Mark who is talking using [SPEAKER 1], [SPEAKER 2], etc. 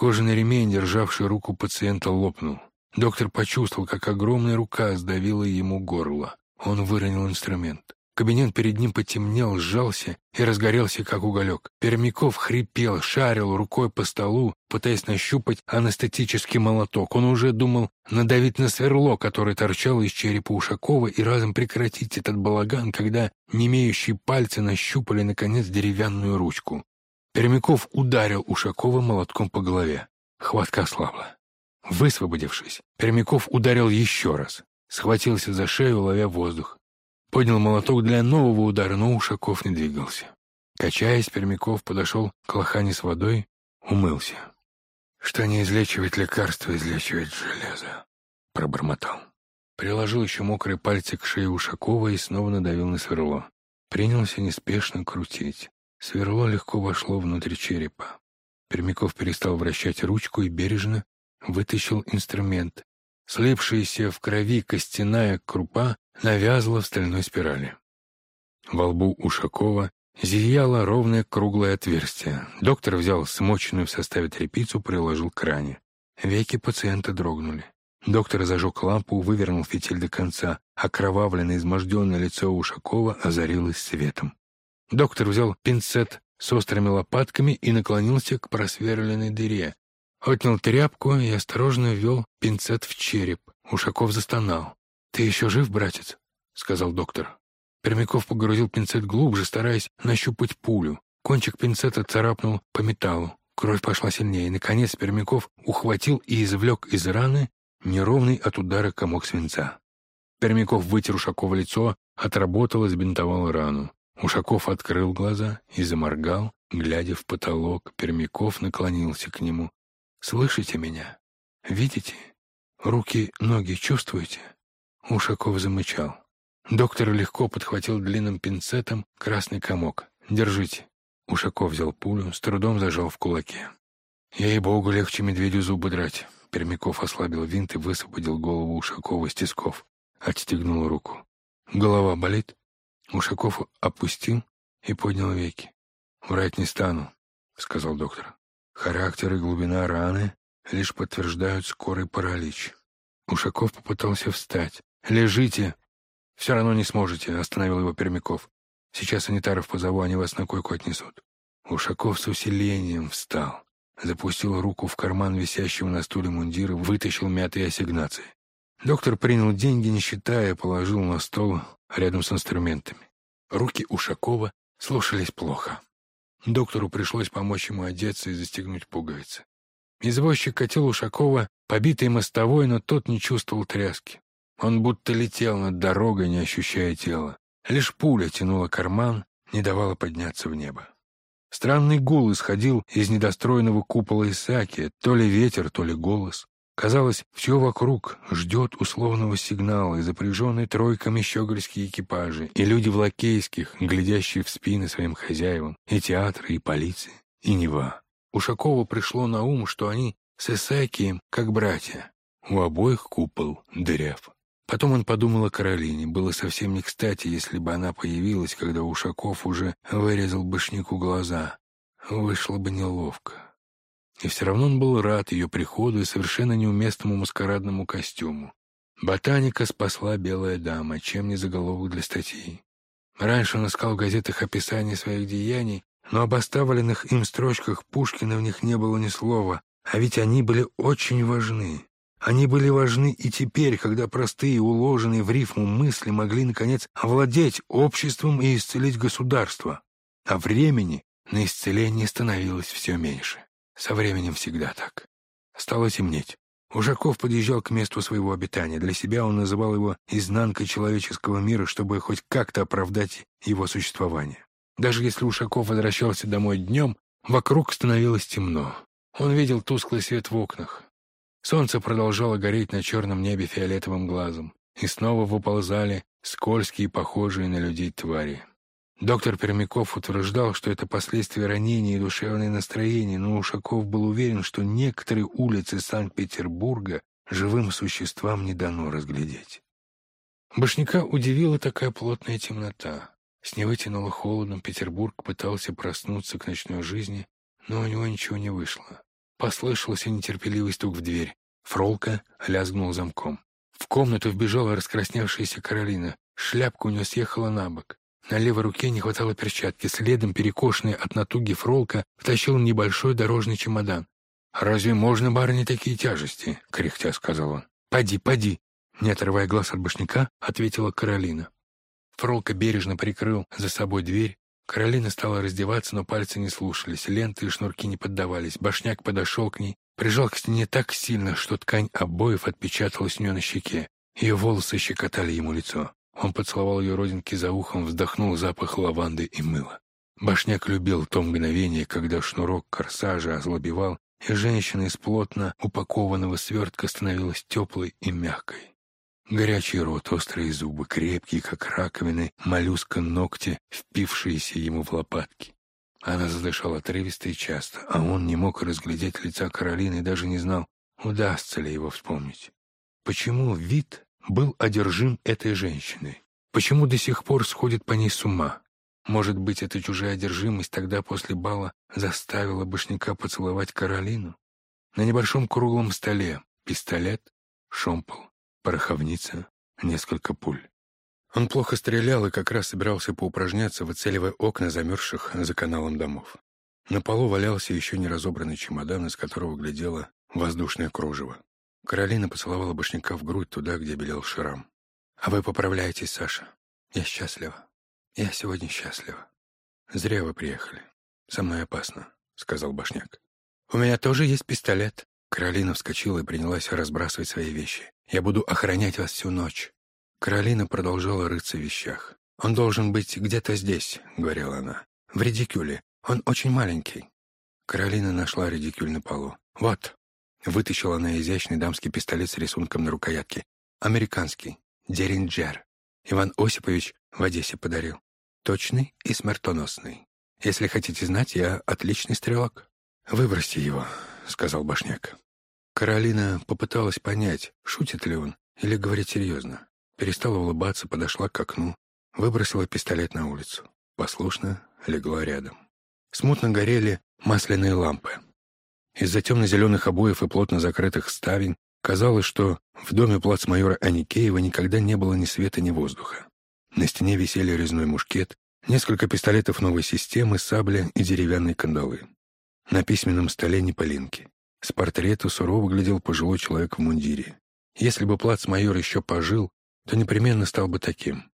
[SPEAKER 1] Кожаный ремень, державший руку пациента, лопнул. Доктор почувствовал, как огромная рука сдавила ему горло. Он выронил инструмент. Кабинет перед ним потемнел, сжался и разгорелся, как уголек. Пермяков хрипел, шарил рукой по столу, пытаясь нащупать анестетический молоток. Он уже думал надавить на сверло, которое торчало из черепа Ушакова, и разом прекратить этот балаган, когда немеющие пальцы нащупали, наконец, деревянную ручку. Пермяков ударил Ушакова молотком по голове. Хватка ослабла. Высвободившись, Пермяков ударил еще раз. Схватился за шею, ловя воздух. Поднял молоток для нового удара, но Ушаков не двигался. Качаясь, Пермяков подошел к лохане с водой, умылся. «Что не излечивает лекарство, излечивает железо», — пробормотал. Приложил еще мокрые пальцы к шее Ушакова и снова надавил на сверло. Принялся неспешно крутить. Сверло легко вошло внутрь черепа. Пермяков перестал вращать ручку и бережно вытащил инструмент. Слипшаяся в крови костяная крупа навязла в стальной спирали. Во лбу Ушакова зияло ровное круглое отверстие. Доктор взял смоченную в составе тряпицу, приложил к ране. Веки пациента дрогнули. Доктор зажег лампу, вывернул фитиль до конца. Окровавленное, изможденное лицо Ушакова озарилось светом. Доктор взял пинцет с острыми лопатками и наклонился к просверленной дыре. Отнял тряпку и осторожно ввел пинцет в череп. Ушаков застонал. «Ты еще жив, братец?» — сказал доктор. Пермяков погрузил пинцет глубже, стараясь нащупать пулю. Кончик пинцета царапнул по металлу. Кровь пошла сильнее. Наконец Пермяков ухватил и извлек из раны неровный от удара комок свинца. Пермяков вытер Ушакова лицо, отработал и сбинтовал рану. Ушаков открыл глаза и заморгал, глядя в потолок. Пермяков наклонился к нему. «Слышите меня? Видите? Руки, ноги чувствуете?» Ушаков замычал. Доктор легко подхватил длинным пинцетом красный комок. «Держите». Ушаков взял пулю, с трудом зажал в кулаке. «Ей-богу, легче медведю зубы драть». Пермяков ослабил винт и высвободил голову Ушакова из тисков. Отстегнул руку. «Голова болит?» Ушаков опустил и поднял веки. «Врать не стану», — сказал доктор. «Характер и глубина раны лишь подтверждают скорый паралич». Ушаков попытался встать. «Лежите!» «Все равно не сможете», — остановил его Пермяков. «Сейчас санитаров позову, они вас на койку отнесут». Ушаков с усилением встал, запустил руку в карман висящего на стуле мундира, вытащил мятые ассигнации. Доктор принял деньги, не считая, положил на стол рядом с инструментами. Руки Ушакова слушались плохо. Доктору пришлось помочь ему одеться и застегнуть пуговицы. Извозчик катил Ушакова, побитый мостовой, но тот не чувствовал тряски. Он будто летел над дорогой, не ощущая тела. Лишь пуля тянула карман, не давала подняться в небо. Странный гул исходил из недостроенного купола Исаки, то ли ветер, то ли голос. Казалось, все вокруг ждет условного сигнала, и запряженные тройками щегольские экипажи, и люди в лакейских, глядящие в спины своим хозяевам, и театры, и полиция, и Нева. Ушакову пришло на ум, что они с Исаакием как братья. У обоих купол дыряв. Потом он подумал о Каролине. Было совсем не кстати, если бы она появилась, когда Ушаков уже вырезал башнику глаза. Вышло бы неловко. И все равно он был рад ее приходу и совершенно неуместному маскарадному костюму. Ботаника спасла белая дама, чем не заголовок для статьи. Раньше он искал в газетах описание своих деяний, но об оставленных им строчках Пушкина в них не было ни слова, а ведь они были очень важны. Они были важны и теперь, когда простые, уложенные в рифму мысли могли, наконец, овладеть обществом и исцелить государство. А времени на исцеление становилось все меньше. Со временем всегда так. Стало темнеть. Ужаков подъезжал к месту своего обитания. Для себя он называл его изнанкой человеческого мира, чтобы хоть как-то оправдать его существование. Даже если Ушаков возвращался домой днем, вокруг становилось темно. Он видел тусклый свет в окнах. Солнце продолжало гореть на черном небе фиолетовым глазом, и снова выползали скользкие, похожие на людей твари. Доктор Пермяков утверждал, что это последствия ранения и душевное настроение, но Ушаков был уверен, что некоторые улицы Санкт-Петербурга живым существам не дано разглядеть. Башняка удивила такая плотная темнота. С него тянуло холодом, Петербург пытался проснуться к ночной жизни, но у него ничего не вышло. Послышался нетерпеливый стук в дверь. Фролка лязгнул замком. В комнату вбежала раскрасневшаяся Каролина. Шляпка у нее съехала на бок. На левой руке не хватало перчатки. Следом, перекошенный от натуги Фролка, втащил небольшой дорожный чемодан. «Разве можно, барыне, такие тяжести?» — кряхтя сказал он. «Поди, поди!» Не отрывая глаз от башняка, ответила Каролина. Фролка бережно прикрыл за собой дверь, Каролина стала раздеваться, но пальцы не слушались, ленты и шнурки не поддавались. Башняк подошел к ней, прижал к стене так сильно, что ткань обоев отпечаталась у нее на щеке. Ее волосы щекотали ему лицо. Он поцеловал ее родинки за ухом, вздохнул запах лаванды и мыла. Башняк любил то мгновение, когда шнурок корсажа ослабевал, и женщина из плотно упакованного свертка становилась теплой и мягкой. Горячий рот, острые зубы, крепкие, как раковины, моллюска ногти, впившиеся ему в лопатки. Она задышала отрывисто и часто, а он не мог разглядеть лица Каролины и даже не знал, удастся ли его вспомнить. Почему вид был одержим этой женщиной? Почему до сих пор сходит по ней с ума? Может быть, эта чужая одержимость тогда после бала заставила Башняка поцеловать Каролину? На небольшом круглом столе пистолет, шомпол, пороховница, несколько пуль. Он плохо стрелял и как раз собирался поупражняться, выцеливая окна замерзших за каналом домов. На полу валялся еще не разобранный чемодан, из которого глядело воздушное кружево. Каролина поцеловала башняка в грудь туда, где белел шрам. «А вы поправляетесь, Саша. Я счастлива. Я сегодня счастлива. Зря вы приехали. Со мной опасно», — сказал башняк. «У меня тоже есть пистолет». Каролина вскочила и принялась разбрасывать свои вещи. Я буду охранять вас всю ночь». Каролина продолжала рыться в вещах. «Он должен быть где-то здесь», — говорила она. «В редикюле. Он очень маленький». Каролина нашла редикюль на полу. «Вот». Вытащила она изящный дамский пистолет с рисунком на рукоятке. «Американский. Деринджер. Иван Осипович в Одессе подарил. Точный и смертоносный. Если хотите знать, я отличный стрелок». «Выбросьте его», — сказал Башняк. Каролина попыталась понять, шутит ли он или говорит серьезно. Перестала улыбаться, подошла к окну, выбросила пистолет на улицу. Послушно легла рядом. Смутно горели масляные лампы. Из-за темно-зеленых обоев и плотно закрытых ставень казалось, что в доме плацмайора Аникеева никогда не было ни света, ни воздуха. На стене висели резной мушкет, несколько пистолетов новой системы, сабля и деревянные кандалы. На письменном столе не полинки. С портрета сурово глядел пожилой человек в мундире. Если бы плацмайор еще пожил, то непременно стал бы таким.